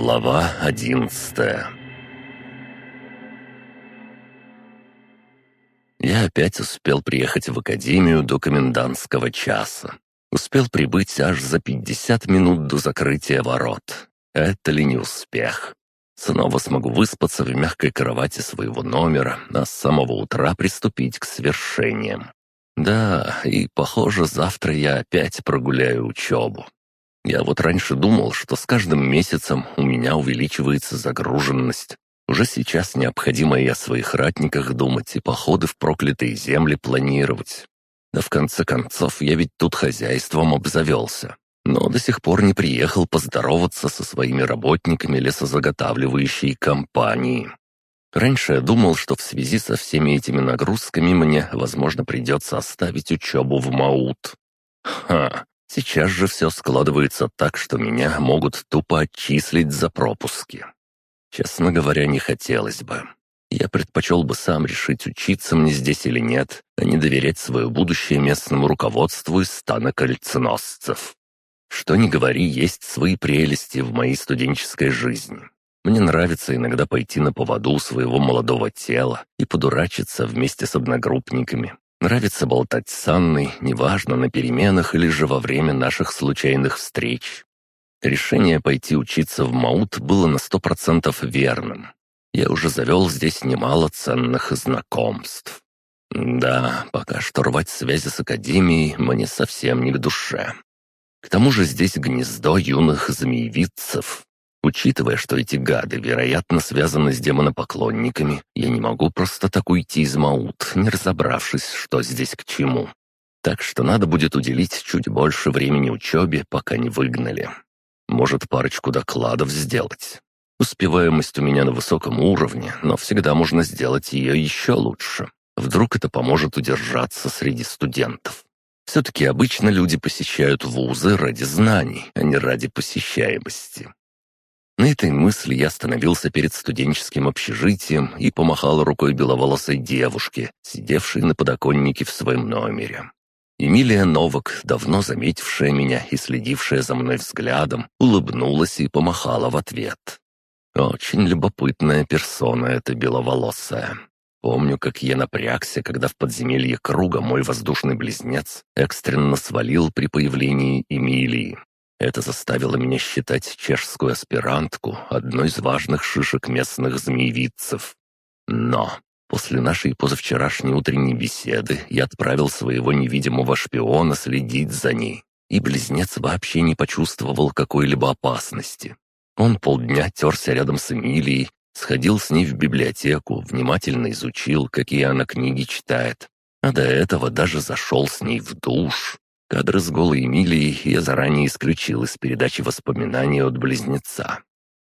Глава одиннадцатая Я опять успел приехать в академию до комендантского часа. Успел прибыть аж за пятьдесят минут до закрытия ворот. Это ли не успех? Снова смогу выспаться в мягкой кровати своего номера, а с самого утра приступить к свершениям. Да, и, похоже, завтра я опять прогуляю учебу. Я вот раньше думал, что с каждым месяцем у меня увеличивается загруженность. Уже сейчас необходимо и о своих ратниках думать, и походы в проклятые земли планировать. Да в конце концов, я ведь тут хозяйством обзавелся. Но до сих пор не приехал поздороваться со своими работниками лесозаготавливающей компании. Раньше я думал, что в связи со всеми этими нагрузками мне, возможно, придется оставить учебу в Маут. Ха, Сейчас же все складывается так, что меня могут тупо отчислить за пропуски. Честно говоря, не хотелось бы. Я предпочел бы сам решить, учиться мне здесь или нет, а не доверять свое будущее местному руководству из стана кольценосцев. Что ни говори, есть свои прелести в моей студенческой жизни. Мне нравится иногда пойти на поводу своего молодого тела и подурачиться вместе с одногруппниками, Нравится болтать с Анной, неважно, на переменах или же во время наших случайных встреч. Решение пойти учиться в Маут было на сто процентов верным. Я уже завел здесь немало ценных знакомств. Да, пока что рвать связи с Академией мне совсем не к душе. К тому же здесь гнездо юных змеевидцев, Учитывая, что эти гады, вероятно, связаны с демонопоклонниками, я не могу просто так уйти из Маут, не разобравшись, что здесь к чему. Так что надо будет уделить чуть больше времени учебе, пока не выгнали. Может, парочку докладов сделать. Успеваемость у меня на высоком уровне, но всегда можно сделать ее еще лучше. Вдруг это поможет удержаться среди студентов. Все-таки обычно люди посещают вузы ради знаний, а не ради посещаемости. На этой мысли я остановился перед студенческим общежитием и помахал рукой беловолосой девушке, сидевшей на подоконнике в своем номере. Эмилия Новак, давно заметившая меня и следившая за мной взглядом, улыбнулась и помахала в ответ. Очень любопытная персона эта беловолосая. Помню, как я напрягся, когда в подземелье круга мой воздушный близнец экстренно свалил при появлении Эмилии. Это заставило меня считать чешскую аспирантку одной из важных шишек местных змеевидцев. Но после нашей позавчерашней утренней беседы я отправил своего невидимого шпиона следить за ней, и близнец вообще не почувствовал какой-либо опасности. Он полдня терся рядом с Эмилией, сходил с ней в библиотеку, внимательно изучил, какие она книги читает, а до этого даже зашел с ней в душ. Кадры с голой Эмилией я заранее исключил из передачи воспоминаний от близнеца.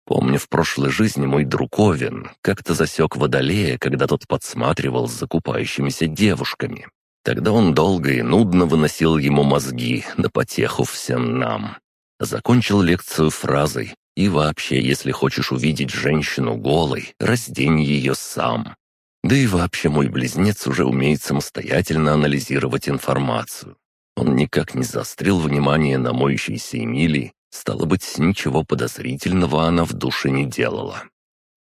Помню, в прошлой жизни мой друг Овен как-то засек водолея, когда тот подсматривал с закупающимися девушками. Тогда он долго и нудно выносил ему мозги на потеху всем нам. Закончил лекцию фразой «И вообще, если хочешь увидеть женщину голой, раздень ее сам». Да и вообще мой близнец уже умеет самостоятельно анализировать информацию. Он никак не заострил внимание на моющейся Эмилии, стало быть, ничего подозрительного она в душе не делала.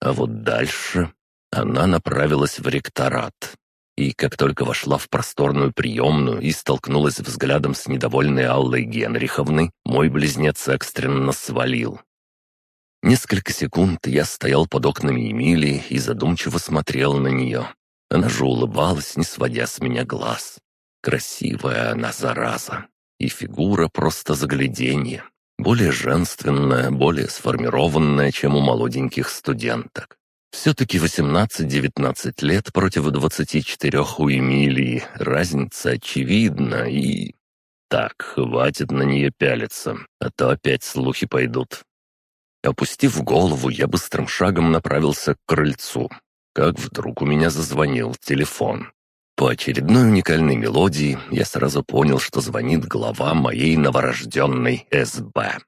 А вот дальше она направилась в ректорат. И как только вошла в просторную приемную и столкнулась взглядом с недовольной Аллой Генриховной, мой близнец экстренно свалил. Несколько секунд я стоял под окнами Эмилии и задумчиво смотрел на нее. Она же улыбалась, не сводя с меня глаз. Красивая она, зараза. И фигура просто загляденье. Более женственная, более сформированная, чем у молоденьких студенток. Все-таки 18-19 лет против 24 у Эмилии. Разница очевидна и... Так, хватит на нее пялиться, а то опять слухи пойдут. Опустив голову, я быстрым шагом направился к крыльцу. Как вдруг у меня зазвонил телефон. По очередной уникальной мелодии я сразу понял, что звонит глава моей новорожденной СБ.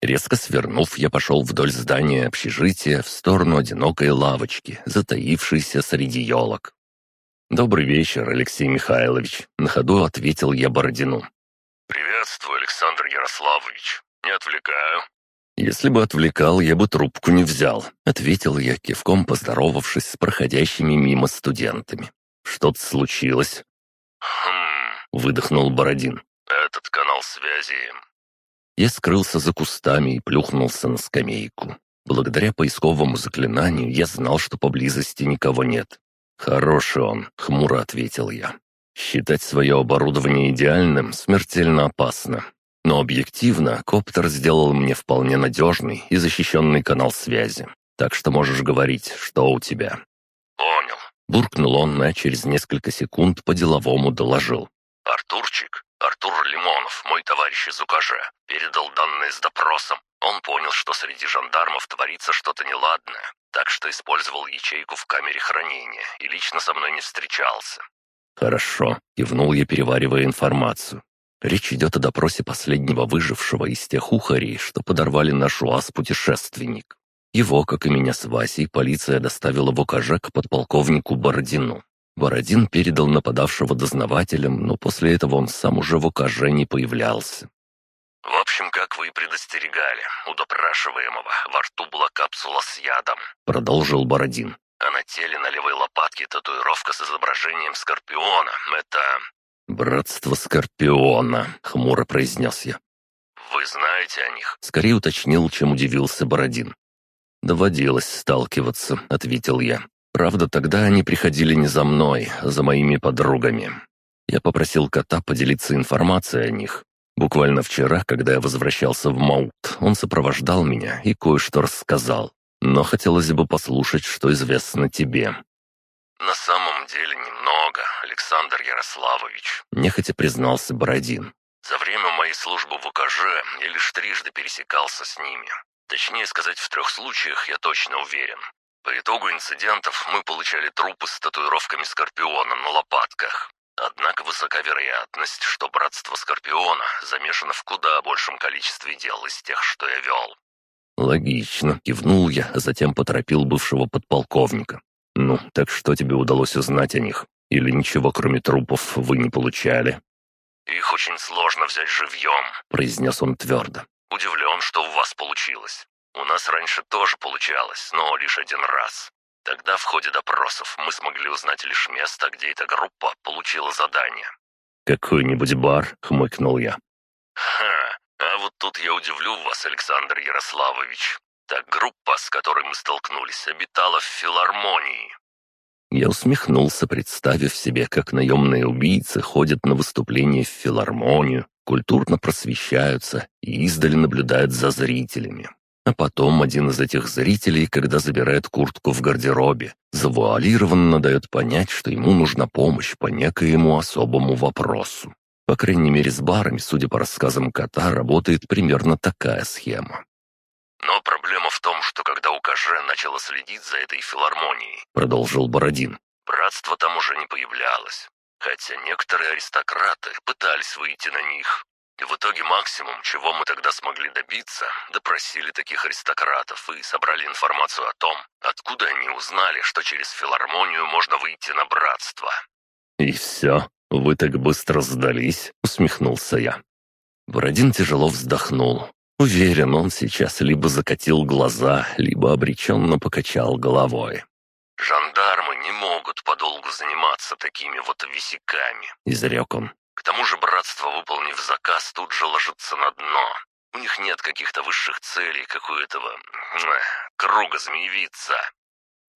Резко свернув, я пошел вдоль здания общежития в сторону одинокой лавочки, затаившейся среди елок. «Добрый вечер, Алексей Михайлович», — на ходу ответил я Бородину. «Приветствую, Александр Ярославович. Не отвлекаю». «Если бы отвлекал, я бы трубку не взял», — ответил я, кивком поздоровавшись с проходящими мимо студентами. «Что-то случилось?» «Хм...» — выдохнул Бородин. «Этот канал связи...» Я скрылся за кустами и плюхнулся на скамейку. Благодаря поисковому заклинанию я знал, что поблизости никого нет. «Хороший он», — хмуро ответил я. «Считать свое оборудование идеальным смертельно опасно. Но объективно, коптер сделал мне вполне надежный и защищенный канал связи. Так что можешь говорить, что у тебя». «Понял. Буркнул он, а через несколько секунд по-деловому доложил. Артурчик, Артур Лимонов, мой товарищ из УКЖ, передал данные с допросом. Он понял, что среди жандармов творится что-то неладное, так что использовал ячейку в камере хранения и лично со мной не встречался. «Хорошо», — кивнул я, переваривая информацию. Речь идет о допросе последнего выжившего из тех ухарей, что подорвали наш УАЗ-путешественник. Его, как и меня с Васей, полиция доставила в ОКЖ к подполковнику Бородину. Бородин передал нападавшего дознавателям, но после этого он сам уже в ОКЖ не появлялся. В общем, как вы и предостерегали, у допрашиваемого во рту была капсула с ядом. Продолжил Бородин. А на теле на левой лопатке татуировка с изображением скорпиона. Это... «Братство Скорпиона», — хмуро произнес я. Вы знаете о них? Скорее уточнил, чем удивился Бородин. «Доводилось сталкиваться», — ответил я. «Правда, тогда они приходили не за мной, а за моими подругами. Я попросил кота поделиться информацией о них. Буквально вчера, когда я возвращался в Маут, он сопровождал меня и кое-что рассказал. Но хотелось бы послушать, что известно тебе». На самом деле немного, Александр Ярославович. Нехотя признался Бородин. За время моей службы в УКЖ я лишь трижды пересекался с ними. Точнее сказать, в трех случаях я точно уверен. По итогу инцидентов мы получали трупы с татуировками Скорпиона на лопатках. Однако высока вероятность, что братство Скорпиона замешано в куда большем количестве дел из тех, что я вел. «Логично», — кивнул я, а затем поторопил бывшего подполковника. «Ну, так что тебе удалось узнать о них? Или ничего, кроме трупов, вы не получали?» «Их очень сложно взять живьем», — произнес он твердо. «Удивлен, что у вас получилось. У нас раньше тоже получалось, но лишь один раз. Тогда в ходе допросов мы смогли узнать лишь место, где эта группа получила задание». «Какой-нибудь бар?» — хмыкнул я. «Ха, а вот тут я удивлю вас, Александр Ярославович. Та группа, с которой мы столкнулись, обитала в филармонии. Я усмехнулся, представив себе, как наемные убийцы ходят на выступления в филармонию, культурно просвещаются и издали наблюдают за зрителями. А потом один из этих зрителей, когда забирает куртку в гардеробе, завуалированно дает понять, что ему нужна помощь по некоему особому вопросу. По крайней мере, с барами, судя по рассказам кота, работает примерно такая схема. Но проблема в том, что когда УКЖ начало следить за этой филармонией, Продолжил Бородин. братство там уже не появлялось. Хотя некоторые аристократы пытались выйти на них. И в итоге максимум, чего мы тогда смогли добиться, допросили таких аристократов и собрали информацию о том, откуда они узнали, что через филармонию можно выйти на братство. «И все? Вы так быстро сдались?» — усмехнулся я. Бородин тяжело вздохнул. Уверен, он сейчас либо закатил глаза, либо обреченно покачал головой. «Жандармы не могут подолгу заниматься такими вот висяками», — изрек он. К тому же братство, выполнив заказ, тут же ложится на дно. У них нет каких-то высших целей, как у этого... круга змеевица.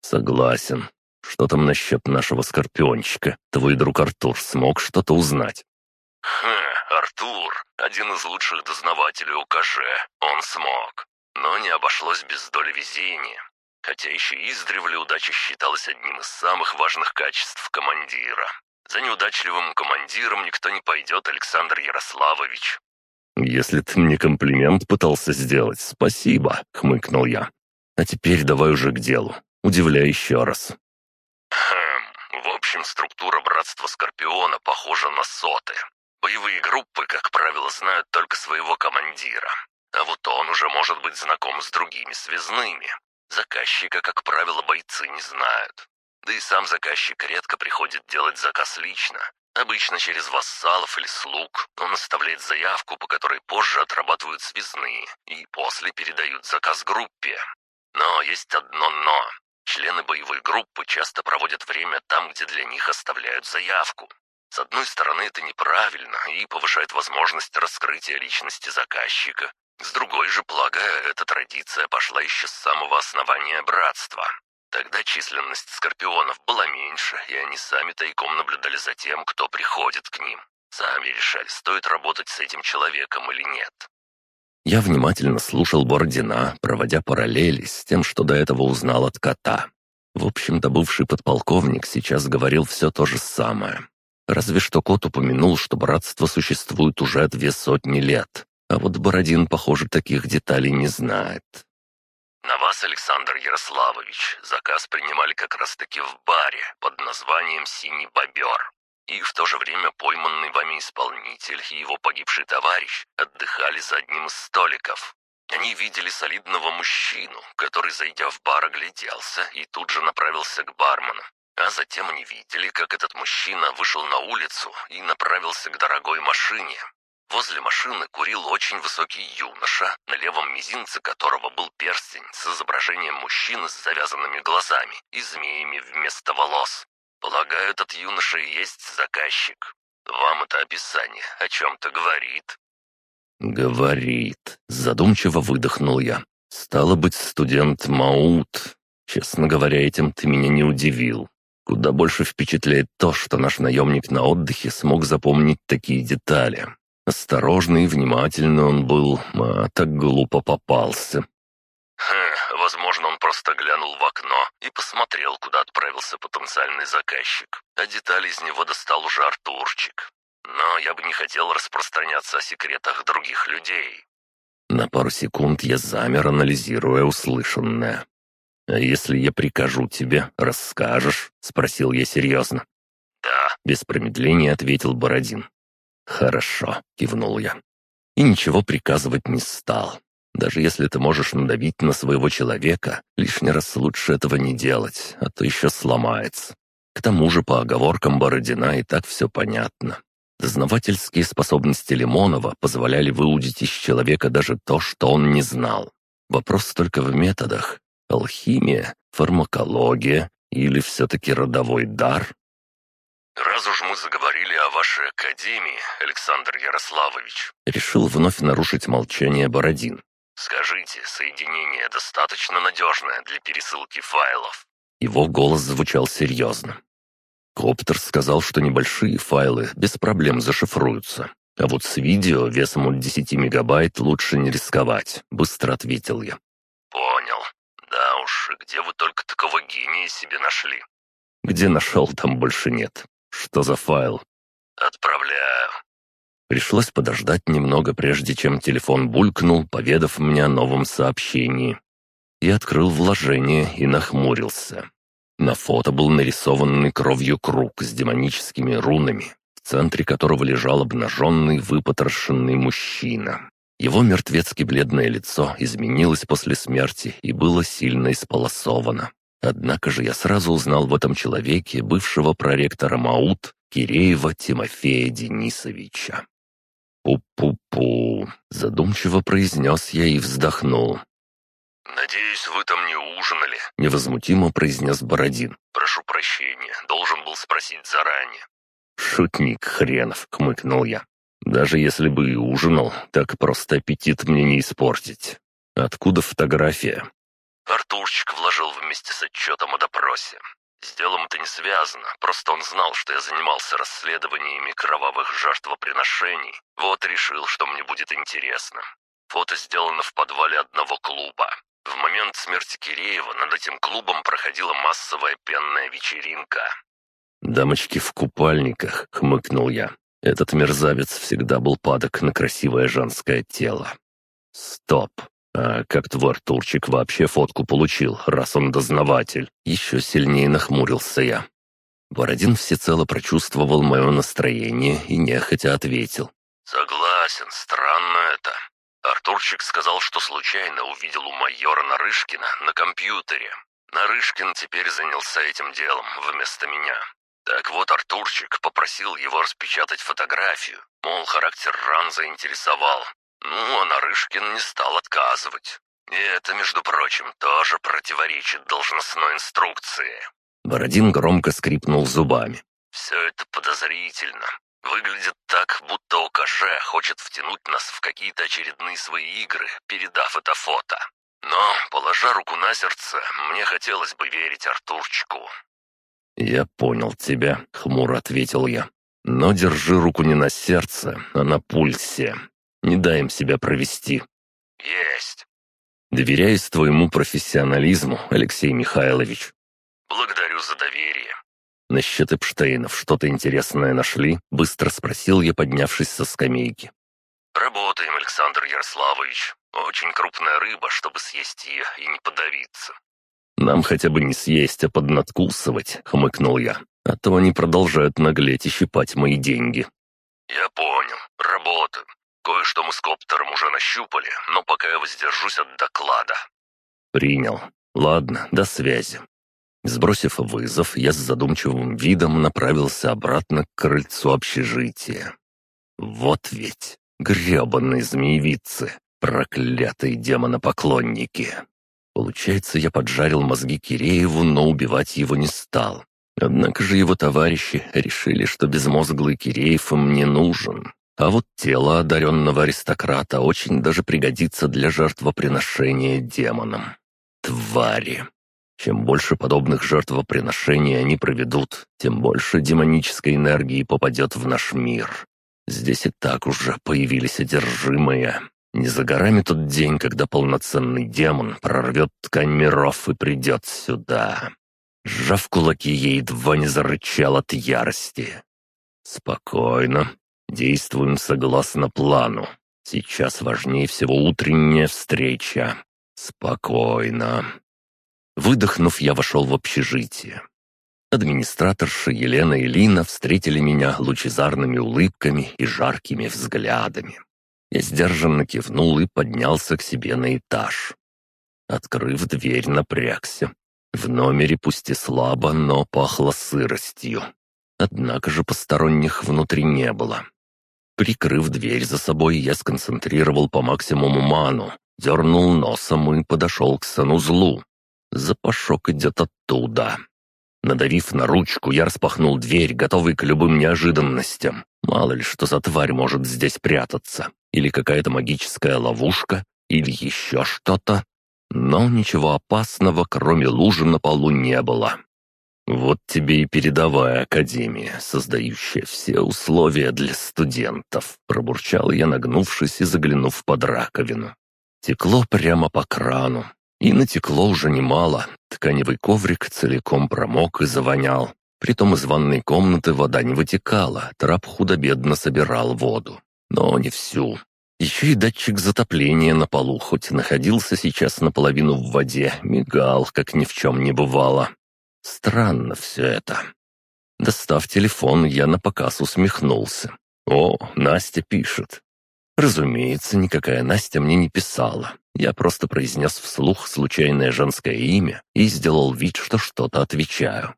Согласен. Что там насчет нашего скорпиончика? Твой друг Артур смог что-то узнать? Хм, Артур, один из лучших дознавателей УКЖ, он смог. Но не обошлось без доли везения. Хотя еще издревле удача считалась одним из самых важных качеств командира. За неудачливым командиром никто не пойдет, Александр Ярославович. «Если ты мне комплимент пытался сделать, спасибо», — хмыкнул я. «А теперь давай уже к делу. Удивляй еще раз». Хм, в общем, структура Братства Скорпиона похожа на соты. Боевые группы, как правило, знают только своего командира. А вот он уже может быть знаком с другими связными. Заказчика, как правило, бойцы не знают. Да и сам заказчик редко приходит делать заказ лично. Обычно через вассалов или слуг он оставляет заявку, по которой позже отрабатывают связные и после передают заказ группе. Но есть одно «но». Члены боевой группы часто проводят время там, где для них оставляют заявку. С одной стороны, это неправильно и повышает возможность раскрытия личности заказчика. С другой же, полагаю, эта традиция пошла еще с самого основания братства. Тогда численность скорпионов была меньше, и они сами тайком наблюдали за тем, кто приходит к ним. Сами решали, стоит работать с этим человеком или нет. Я внимательно слушал Бородина, проводя параллели с тем, что до этого узнал от кота. В общем-то, бывший подполковник сейчас говорил все то же самое. Разве что кот упомянул, что братство существует уже две сотни лет. А вот Бородин, похоже, таких деталей не знает. «На вас, Александр Ярославович, заказ принимали как раз-таки в баре под названием «Синий бобер». И в то же время пойманный вами исполнитель и его погибший товарищ отдыхали за одним из столиков. Они видели солидного мужчину, который, зайдя в бар, огляделся и тут же направился к бармену. А затем они видели, как этот мужчина вышел на улицу и направился к дорогой машине. Возле машины курил очень высокий юноша, на левом мизинце которого был перстень с изображением мужчины с завязанными глазами и змеями вместо волос. Полагаю, этот юноша и есть заказчик. Вам это описание о чем-то говорит?» «Говорит», — задумчиво выдохнул я. «Стало быть, студент Маут. Честно говоря, этим ты меня не удивил. Куда больше впечатляет то, что наш наемник на отдыхе смог запомнить такие детали. Осторожный и внимательный он был, а так глупо попался. Хм, возможно, он просто глянул в окно и посмотрел, куда отправился потенциальный заказчик. А детали из него достал уже Артурчик. Но я бы не хотел распространяться о секретах других людей. На пару секунд я замер, анализируя услышанное. «А если я прикажу тебе, расскажешь?» — спросил я серьезно. «Да», — без промедления ответил Бородин. «Хорошо», — кивнул я. И ничего приказывать не стал. Даже если ты можешь надавить на своего человека, лишний раз лучше этого не делать, а то еще сломается. К тому же по оговоркам Бородина и так все понятно. Дознавательские способности Лимонова позволяли выудить из человека даже то, что он не знал. Вопрос только в методах. Алхимия, фармакология или все-таки родовой дар? «Раз уж мы заговорили о вашей академии, Александр Ярославович...» Решил вновь нарушить молчание Бородин. «Скажите, соединение достаточно надежное для пересылки файлов?» Его голос звучал серьезно. Коптер сказал, что небольшие файлы без проблем зашифруются. А вот с видео весом от 10 мегабайт лучше не рисковать, быстро ответил я. Понял. Да уж, где вы только такого гения себе нашли? Где нашел, там больше нет. Что за файл? Отправляю. Пришлось подождать немного, прежде чем телефон булькнул, поведав мне о новом сообщении. Я открыл вложение и нахмурился. На фото был нарисованный кровью круг с демоническими рунами, в центре которого лежал обнаженный, выпотрошенный мужчина. Его мертвецки бледное лицо изменилось после смерти и было сильно исполосовано. Однако же я сразу узнал в этом человеке бывшего проректора МАУТ Киреева Тимофея Денисовича. «Пу-пу-пу», — задумчиво произнес я и вздохнул. «Надеюсь, вы там не ужинали», — невозмутимо произнес Бородин. «Прошу прощения, должен был спросить заранее». «Шутник хренов», — хмыкнул я. «Даже если бы и ужинал, так просто аппетит мне не испортить. Откуда фотография?» Артурчик вложил вместе с отчетом о допросе. С делом это не связано, просто он знал, что я занимался расследованиями кровавых жертвоприношений. Вот решил, что мне будет интересно. Фото сделано в подвале одного клуба. В момент смерти Киреева над этим клубом проходила массовая пенная вечеринка. «Дамочки в купальниках», — хмыкнул я. «Этот мерзавец всегда был падок на красивое женское тело». «Стоп! А как твой Артурчик вообще фотку получил, раз он дознаватель?» Еще сильнее нахмурился я. Бородин всецело прочувствовал мое настроение и нехотя ответил. «Согласен, странно это. Артурчик сказал, что случайно увидел у майора Нарышкина на компьютере. Нарышкин теперь занялся этим делом вместо меня. Так вот, Артурчик попросил его распечатать фотографию, мол, характер ран заинтересовал. Ну, а Нарышкин не стал отказывать. И это, между прочим, тоже противоречит должностной инструкции. Бородин громко скрипнул зубами. «Все это подозрительно. Выглядит так, будто ОКЖ хочет втянуть нас в какие-то очередные свои игры, передав это фото. Но, положа руку на сердце, мне хотелось бы верить Артурчику». «Я понял тебя», — хмуро ответил я. «Но держи руку не на сердце, а на пульсе. Не дай им себя провести». «Есть». «Доверяюсь твоему профессионализму, Алексей Михайлович». «Благодарю за доверие». «Насчет Эпштейнов что-то интересное нашли?» — быстро спросил я, поднявшись со скамейки. «Работаем, Александр Ярославович. Очень крупная рыба, чтобы съесть ее и не подавиться». «Нам хотя бы не съесть, а поднадкусывать», — хмыкнул я. «А то они продолжают наглеть и щипать мои деньги». «Я понял. Работаем. Кое-что мы с коптером уже нащупали, но пока я воздержусь от доклада». «Принял. Ладно, до связи». Сбросив вызов, я с задумчивым видом направился обратно к крыльцу общежития. Вот ведь гребаные змеевицы, проклятые демонопоклонники. Получается, я поджарил мозги Кирееву, но убивать его не стал. Однако же его товарищи решили, что безмозглый Киреев им не нужен. А вот тело одаренного аристократа очень даже пригодится для жертвоприношения демонам. Твари! Чем больше подобных жертвоприношений они проведут, тем больше демонической энергии попадет в наш мир. Здесь и так уже появились одержимые. Не за горами тот день, когда полноценный демон прорвет ткань миров и придет сюда. Сжав кулаки, я едва не зарычал от ярости. «Спокойно. Действуем согласно плану. Сейчас важнее всего утренняя встреча. Спокойно. Выдохнув, я вошел в общежитие. Администраторша Елена и Лина встретили меня лучезарными улыбками и жаркими взглядами. Я сдержанно кивнул и поднялся к себе на этаж. Открыв дверь, напрягся. В номере пусть и слабо, но пахло сыростью. Однако же посторонних внутри не было. Прикрыв дверь за собой, я сконцентрировал по максимуму ману, дернул носом и подошел к санузлу. Запашок идет оттуда. Надавив на ручку, я распахнул дверь, готовый к любым неожиданностям. Мало ли, что за тварь может здесь прятаться. Или какая-то магическая ловушка, или еще что-то. Но ничего опасного, кроме лужи на полу, не было. Вот тебе и передовая академия, создающая все условия для студентов, пробурчал я, нагнувшись и заглянув под раковину. Текло прямо по крану, и натекло уже немало. Тканевый коврик целиком промок и завонял. Притом из ванной комнаты вода не вытекала, трап худо-бедно собирал воду. Но не всю. Еще и датчик затопления на полу, хоть находился сейчас наполовину в воде, мигал, как ни в чем не бывало. Странно все это. Достав телефон, я на показ усмехнулся. «О, Настя пишет». Разумеется, никакая Настя мне не писала. Я просто произнес вслух случайное женское имя и сделал вид, что что-то отвечаю.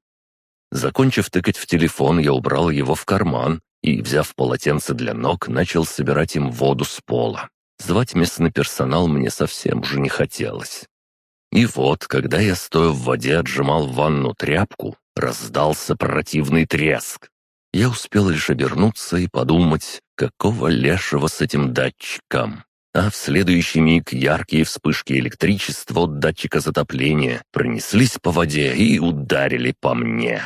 Закончив тыкать в телефон, я убрал его в карман и, взяв полотенце для ног, начал собирать им воду с пола. Звать местный персонал мне совсем уже не хотелось. И вот, когда я, стоя в воде, отжимал в ванну тряпку, раздался противный треск. Я успел лишь обернуться и подумать, какого лешего с этим датчиком а в следующий миг яркие вспышки электричества от датчика затопления пронеслись по воде и ударили по мне.